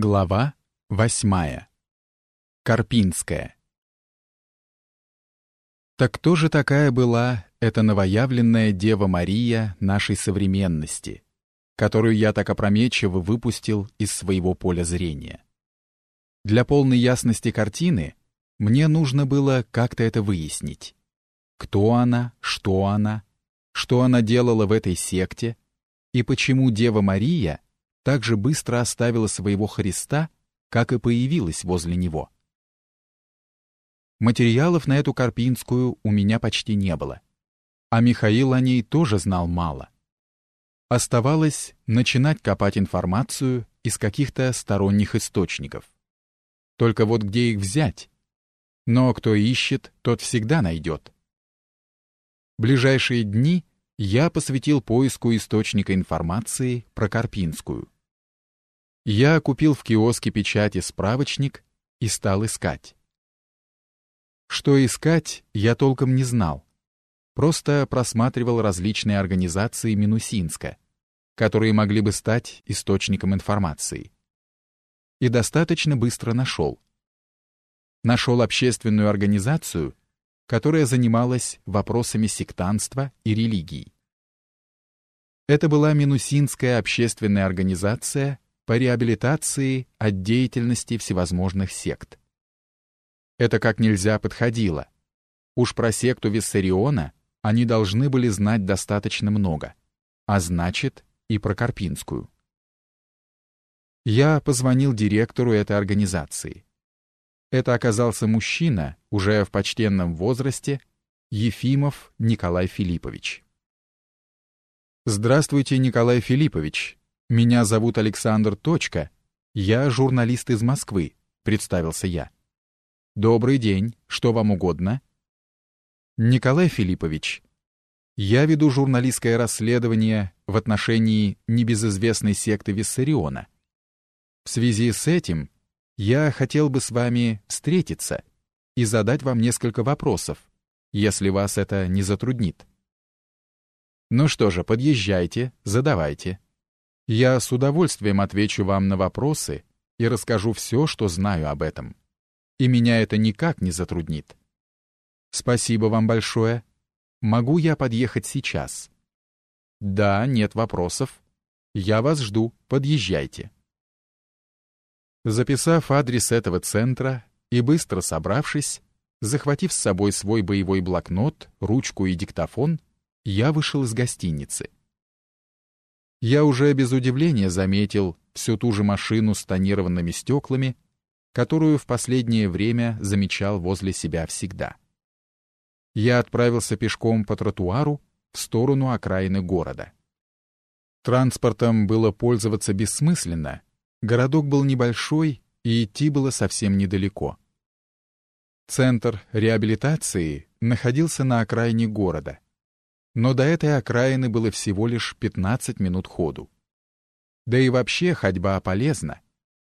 Глава восьмая. Карпинская. Так кто же такая была эта новоявленная Дева Мария нашей современности, которую я так опрометчиво выпустил из своего поля зрения? Для полной ясности картины мне нужно было как-то это выяснить. Кто она, что она, что она делала в этой секте, и почему Дева Мария — так же быстро оставила своего Христа, как и появилась возле него. Материалов на эту Карпинскую у меня почти не было, а Михаил о ней тоже знал мало. Оставалось начинать копать информацию из каких-то сторонних источников. Только вот где их взять? Но кто ищет, тот всегда найдет. Ближайшие дни я посвятил поиску источника информации про Карпинскую. Я купил в киоске печати справочник и стал искать. Что искать, я толком не знал. Просто просматривал различные организации Минусинска, которые могли бы стать источником информации. И достаточно быстро нашел. Нашел общественную организацию, которая занималась вопросами сектанства и религии. Это была Минусинская общественная организация по реабилитации от деятельности всевозможных сект. Это как нельзя подходило. Уж про секту Виссариона они должны были знать достаточно много, а значит и про Карпинскую. Я позвонил директору этой организации. Это оказался мужчина, уже в почтенном возрасте, Ефимов Николай Филиппович. «Здравствуйте, Николай Филиппович», «Меня зовут Александр Точка. Я журналист из Москвы», — представился я. «Добрый день. Что вам угодно?» «Николай Филиппович, я веду журналистское расследование в отношении небезызвестной секты Виссариона. В связи с этим я хотел бы с вами встретиться и задать вам несколько вопросов, если вас это не затруднит. Ну что же, подъезжайте, задавайте. Я с удовольствием отвечу вам на вопросы и расскажу все, что знаю об этом. И меня это никак не затруднит. Спасибо вам большое. Могу я подъехать сейчас? Да, нет вопросов. Я вас жду, подъезжайте. Записав адрес этого центра и быстро собравшись, захватив с собой свой боевой блокнот, ручку и диктофон, я вышел из гостиницы. Я уже без удивления заметил всю ту же машину с тонированными стеклами, которую в последнее время замечал возле себя всегда. Я отправился пешком по тротуару в сторону окраины города. Транспортом было пользоваться бессмысленно, городок был небольшой и идти было совсем недалеко. Центр реабилитации находился на окраине города — но до этой окраины было всего лишь 15 минут ходу. Да и вообще ходьба полезна.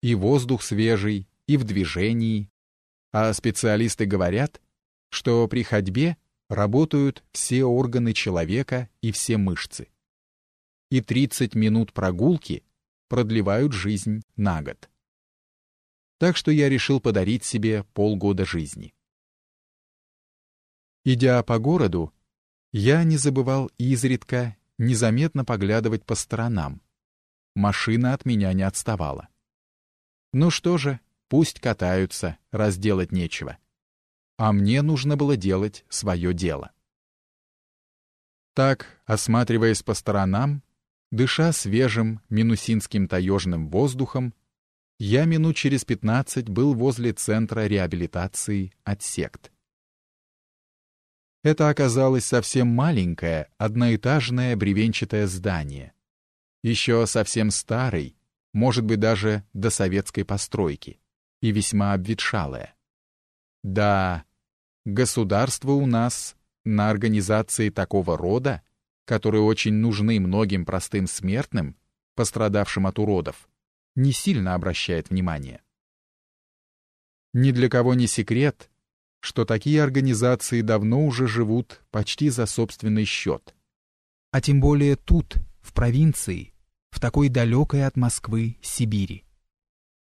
И воздух свежий, и в движении. А специалисты говорят, что при ходьбе работают все органы человека и все мышцы. И 30 минут прогулки продлевают жизнь на год. Так что я решил подарить себе полгода жизни. Идя по городу, я не забывал изредка незаметно поглядывать по сторонам. Машина от меня не отставала. Ну что же, пусть катаются, раз делать нечего. А мне нужно было делать свое дело. Так, осматриваясь по сторонам, дыша свежим минусинским таежным воздухом, я минут через пятнадцать был возле центра реабилитации от сект. Это оказалось совсем маленькое, одноэтажное бревенчатое здание. Еще совсем старый, может быть, даже до советской постройки, и весьма обветшалое. Да, государство у нас на организации такого рода, которые очень нужны многим простым смертным, пострадавшим от уродов, не сильно обращает внимание. Ни для кого не секрет, что такие организации давно уже живут почти за собственный счет. А тем более тут, в провинции, в такой далекой от Москвы Сибири.